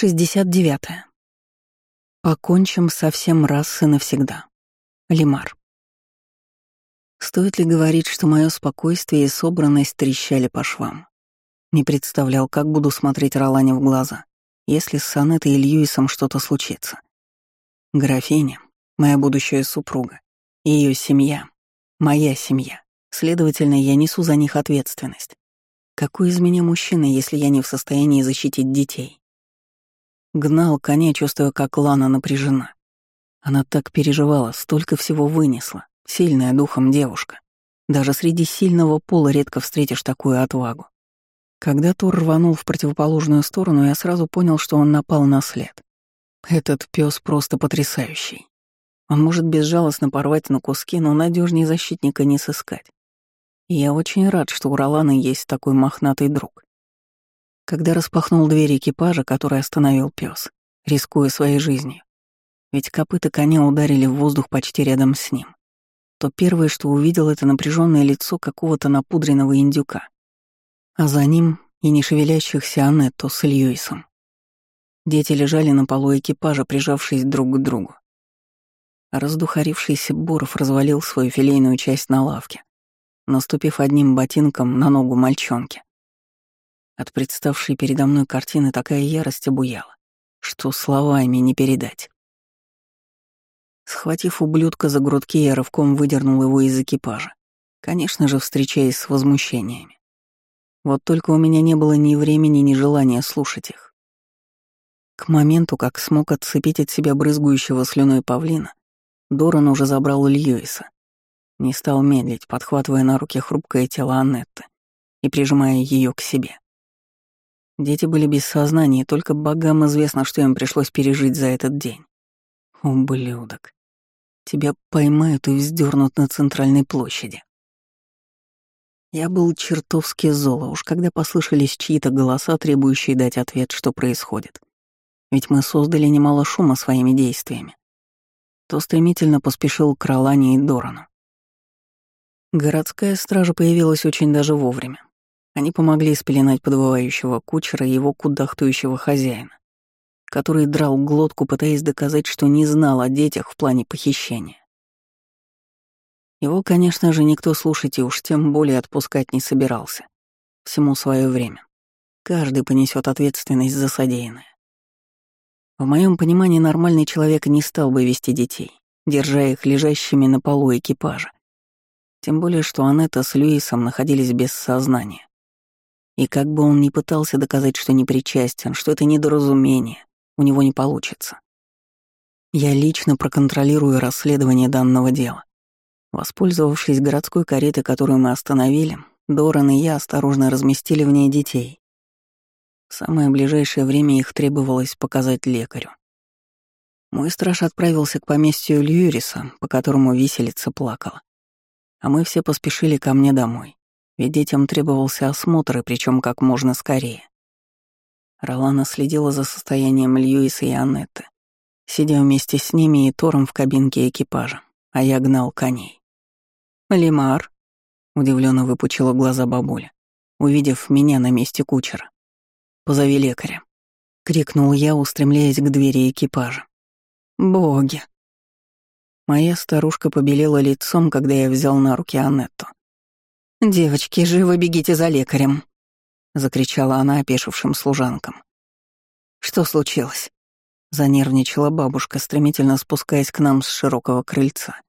69. -е. Покончим со всем раз и навсегда. Лимар. Стоит ли говорить, что мое спокойствие и собранность трещали по швам? Не представлял, как буду смотреть Ролане в глаза, если с Санетой и Льюисом что-то случится. Графиня, моя будущая супруга, и ее семья, моя семья. Следовательно, я несу за них ответственность. Какой из меня мужчина, если я не в состоянии защитить детей? Гнал коня, чувствуя, как Лана напряжена. Она так переживала, столько всего вынесла. Сильная духом девушка. Даже среди сильного пола редко встретишь такую отвагу. Когда Тур рванул в противоположную сторону, я сразу понял, что он напал на след. Этот пес просто потрясающий. Он может безжалостно порвать на куски, но надежнее защитника не сыскать. И я очень рад, что у Ролана есть такой мохнатый друг. Когда распахнул дверь экипажа, который остановил пес, рискуя своей жизнью, ведь копыта коня ударили в воздух почти рядом с ним, то первое, что увидел, это напряженное лицо какого-то напудренного индюка, а за ним и не шевелящихся Анетту с Льюисом. Дети лежали на полу экипажа, прижавшись друг к другу. Раздухарившийся Боров развалил свою филейную часть на лавке, наступив одним ботинком на ногу мальчонки. От представшей передо мной картины такая ярость обуяла, что словами не передать. Схватив ублюдка за грудки, я рывком выдернул его из экипажа, конечно же, встречаясь с возмущениями. Вот только у меня не было ни времени, ни желания слушать их. К моменту, как смог отцепить от себя брызгующего слюной павлина, Доран уже забрал Льюиса. Не стал медлить, подхватывая на руки хрупкое тело Аннетты и прижимая ее к себе. Дети были без сознания, и только богам известно, что им пришлось пережить за этот день. Ублюдок. Тебя поймают и вздернут на центральной площади. Я был чертовски зол, а уж когда послышались чьи-то голоса, требующие дать ответ, что происходит. Ведь мы создали немало шума своими действиями. То стремительно поспешил к Ролане и Дорану. Городская стража появилась очень даже вовремя. Они помогли спеленать подвывающего кучера и его кудахтующего хозяина, который драл глотку, пытаясь доказать, что не знал о детях в плане похищения. Его, конечно же, никто слушать и уж тем более отпускать не собирался. Всему свое время. Каждый понесет ответственность за содеянное. В моем понимании нормальный человек не стал бы вести детей, держа их лежащими на полу экипажа. Тем более, что Анетта с Льюисом находились без сознания. И как бы он ни пытался доказать, что не причастен, что это недоразумение, у него не получится. Я лично проконтролирую расследование данного дела. Воспользовавшись городской каретой, которую мы остановили, Доран и я осторожно разместили в ней детей. В самое ближайшее время их требовалось показать лекарю. Мой страж отправился к поместью Льюриса, по которому виселица плакала. А мы все поспешили ко мне домой ведь детям требовался осмотр, и причем как можно скорее. Ролана следила за состоянием Льюиса и Аннетты, сидя вместе с ними и Тором в кабинке экипажа, а я гнал коней. «Лимар», — удивленно выпучила глаза бабуля, увидев меня на месте кучера. «Позови лекаря», — крикнул я, устремляясь к двери экипажа. «Боги!» Моя старушка побелела лицом, когда я взял на руки Аннетту. «Девочки, живо бегите за лекарем!» — закричала она опешившим служанкам. «Что случилось?» — занервничала бабушка, стремительно спускаясь к нам с широкого крыльца.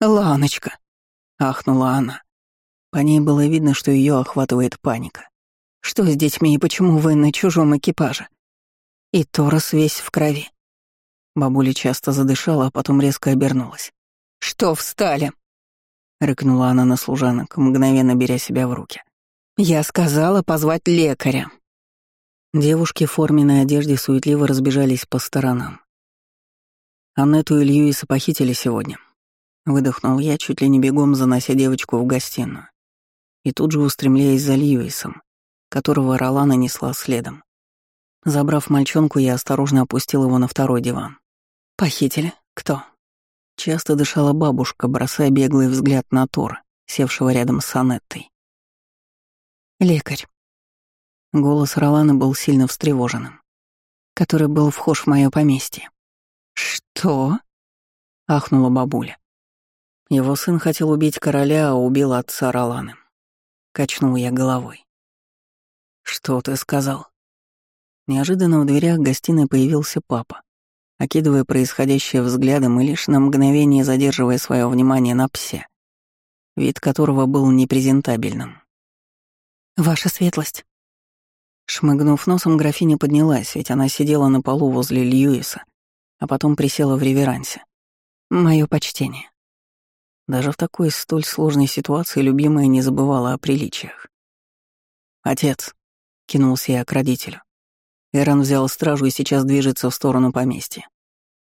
«Ланочка!» — ахнула она. По ней было видно, что ее охватывает паника. «Что с детьми и почему вы на чужом экипаже?» И Торос весь в крови. Бабуля часто задышала, а потом резко обернулась. «Что встали?» — рыкнула она на служанок, мгновенно беря себя в руки. «Я сказала позвать лекаря». Девушки в форменной одежде суетливо разбежались по сторонам. Аннету и Льюиса похитили сегодня. Выдохнул я, чуть ли не бегом занося девочку в гостиную. И тут же устремляясь за Льюисом, которого Ролана несла следом. Забрав мальчонку, я осторожно опустил его на второй диван. «Похитили? Кто?» Часто дышала бабушка, бросая беглый взгляд на Тора, севшего рядом с Анеттой. «Лекарь». Голос Ролана был сильно встревоженным. который был вхож в мое поместье. «Что?» — ахнула бабуля. Его сын хотел убить короля, а убил отца Роланы. Качнул я головой. «Что ты сказал?» Неожиданно в дверях гостиной появился папа, окидывая происходящее взглядом и лишь на мгновение задерживая свое внимание на псе, вид которого был непрезентабельным. «Ваша светлость». Шмыгнув носом, графиня поднялась, ведь она сидела на полу возле Льюиса, а потом присела в реверансе. Мое почтение. Даже в такой столь сложной ситуации любимая не забывала о приличиях. «Отец», — кинулся я к родителю. Эрон взял стражу и сейчас движется в сторону поместья,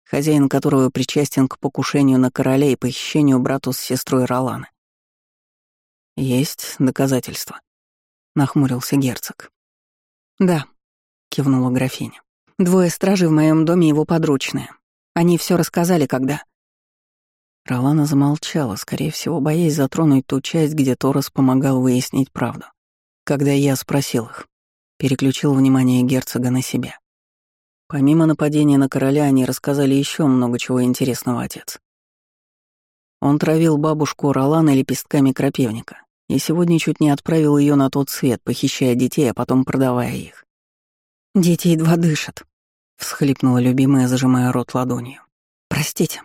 хозяин которого причастен к покушению на короля и похищению брату с сестрой Роланы. «Есть доказательства», — нахмурился герцог. «Да», — кивнула графиня. «Двое стражей в моем доме его подручные. Они все рассказали, когда...» Ролана замолчала, скорее всего, боясь затронуть ту часть, где Торос помогал выяснить правду. Когда я спросил их, переключил внимание герцога на себя. Помимо нападения на короля, они рассказали еще много чего интересного, отец. Он травил бабушку Ролана лепестками крапивника и сегодня чуть не отправил ее на тот свет, похищая детей, а потом продавая их. «Дети едва дышат», — всхлипнула любимая, зажимая рот ладонью. «Простите».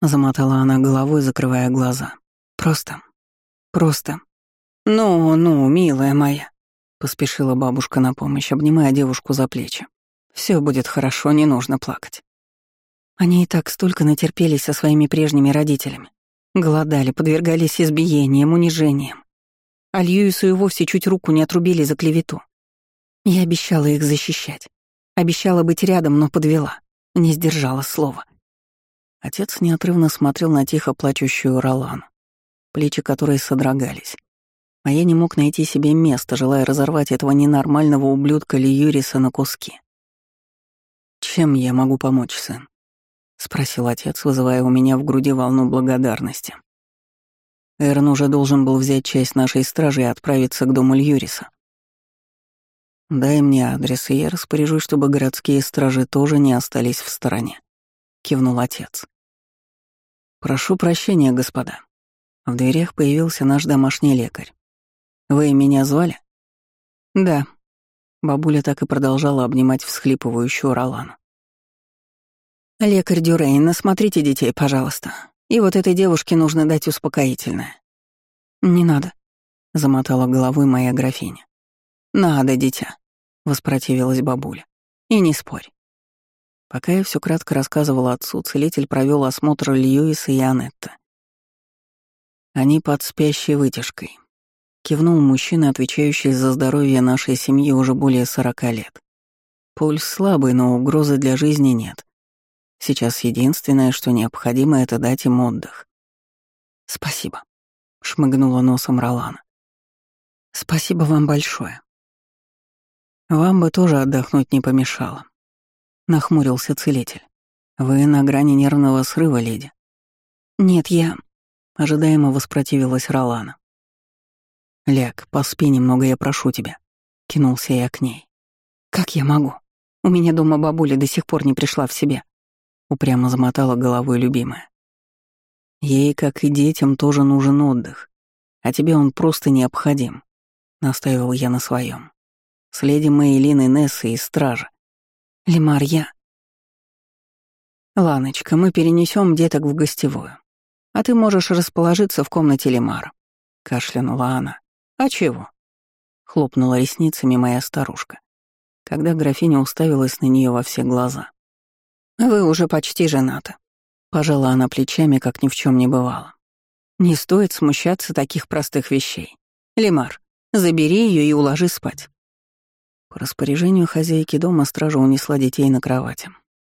Замотала она головой, закрывая глаза. Просто, просто. Ну, ну, милая моя. Поспешила бабушка на помощь, обнимая девушку за плечи. Все будет хорошо, не нужно плакать. Они и так столько натерпелись со своими прежними родителями. Голодали, подвергались избиениям, унижениям. А Льюису и вовсе чуть руку не отрубили за клевету. Я обещала их защищать. Обещала быть рядом, но подвела. Не сдержала слова. Отец неотрывно смотрел на тихо плачущую Ролану, плечи которой содрогались. А я не мог найти себе места, желая разорвать этого ненормального ублюдка Льюриса на куски. «Чем я могу помочь, сын?» — спросил отец, вызывая у меня в груди волну благодарности. Эрн уже должен был взять часть нашей стражи и отправиться к дому Льюриса. «Дай мне адрес, и я распоряжусь, чтобы городские стражи тоже не остались в стороне», — кивнул отец. «Прошу прощения, господа». В дверях появился наш домашний лекарь. «Вы меня звали?» «Да». Бабуля так и продолжала обнимать всхлипывающую Ролану. «Лекарь Дюрейн, осмотрите детей, пожалуйста. И вот этой девушке нужно дать успокоительное». «Не надо», — замотала головой моя графиня. «Надо, дитя», — воспротивилась бабуля. «И не спорь. Пока я все кратко рассказывала отцу, целитель провел осмотр Льюиса и Анетта. Они под спящей вытяжкой. Кивнул мужчина, отвечающий за здоровье нашей семьи уже более сорока лет. Пульс слабый, но угрозы для жизни нет. Сейчас единственное, что необходимо, это дать им отдых. «Спасибо», — шмыгнула носом Ролана. «Спасибо вам большое. Вам бы тоже отдохнуть не помешало. — нахмурился целитель. «Вы на грани нервного срыва, леди?» «Нет, я...» — ожидаемо воспротивилась Ролана. «Ляг, поспи немного, я прошу тебя», — кинулся я к ней. «Как я могу? У меня дома бабуля до сих пор не пришла в себя», — упрямо замотала головой любимая. «Ей, как и детям, тоже нужен отдых, а тебе он просто необходим», — настаивал я на своем. «С леди Мэйлиной Нессой и стража. Лемар, я... Ланочка, мы перенесем деток в гостевую. А ты можешь расположиться в комнате Лемара. Кашлянула она. А чего? Хлопнула ресницами моя старушка, когда графиня уставилась на нее во все глаза. Вы уже почти женаты. Пожала она плечами, как ни в чем не бывало. Не стоит смущаться таких простых вещей. Лемар, забери ее и уложи спать. По распоряжению хозяйки дома стража унесла детей на кровати,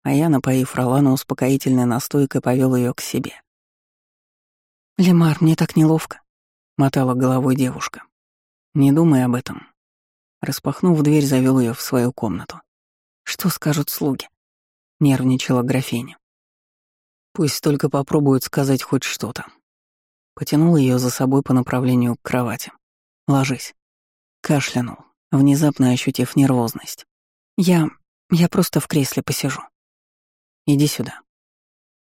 а я, напоив Ролану успокоительной настойкой, повел ее к себе. «Лемар, мне так неловко», — мотала головой девушка. «Не думай об этом». Распахнув дверь, завел ее в свою комнату. «Что скажут слуги?» — нервничала графиня. «Пусть только попробуют сказать хоть что-то». Потянул ее за собой по направлению к кровати. «Ложись». Кашлянул, внезапно ощутив нервозность. «Я... Я просто в кресле посижу. Иди сюда.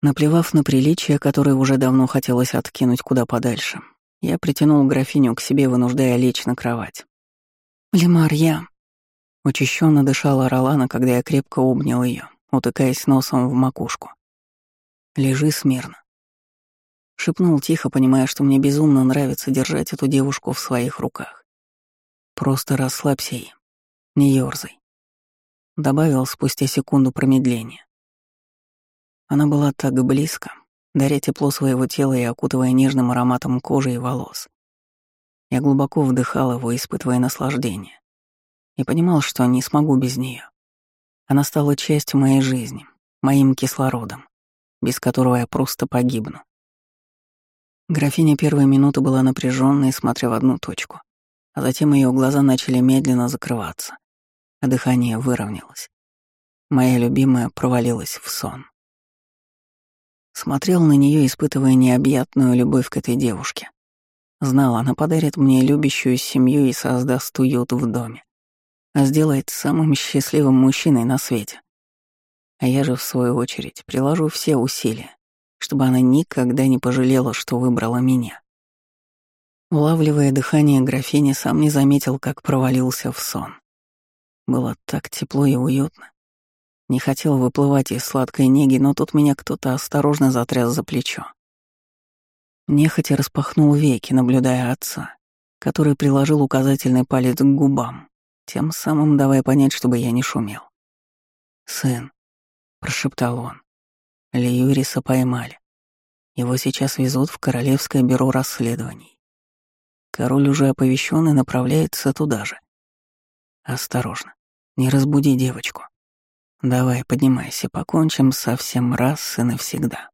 Наплевав на приличие, которое уже давно хотелось откинуть куда подальше, я притянул графиню к себе, вынуждая лечь на кровать. «Лемар, я...» Учащенно дышала Ролана, когда я крепко обнял ее, утыкаясь носом в макушку. «Лежи смирно». Шепнул тихо, понимая, что мне безумно нравится держать эту девушку в своих руках. «Просто расслабься и не ёрзай», — добавил спустя секунду промедления. Она была так близко, даря тепло своего тела и окутывая нежным ароматом кожи и волос. Я глубоко вдыхал его, испытывая наслаждение и понимал, что не смогу без нее. Она стала частью моей жизни, моим кислородом, без которого я просто погибну. Графиня первые минуты была напряженной, смотря в одну точку, а затем ее глаза начали медленно закрываться, а дыхание выровнялось. Моя любимая провалилась в сон. Смотрел на нее, испытывая необъятную любовь к этой девушке. Знал, она подарит мне любящую семью и создаст уют в доме а сделает самым счастливым мужчиной на свете. А я же, в свою очередь, приложу все усилия, чтобы она никогда не пожалела, что выбрала меня. Улавливая дыхание графини, сам не заметил, как провалился в сон. Было так тепло и уютно. Не хотел выплывать из сладкой неги, но тут меня кто-то осторожно затряс за плечо. Нехотя распахнул веки, наблюдая отца, который приложил указательный палец к губам тем самым давая понять, чтобы я не шумел. «Сын», — прошептал он, — «Льюриса поймали. Его сейчас везут в Королевское бюро расследований. Король уже оповещен и направляется туда же. Осторожно, не разбуди девочку. Давай, поднимайся, покончим со всем раз и навсегда».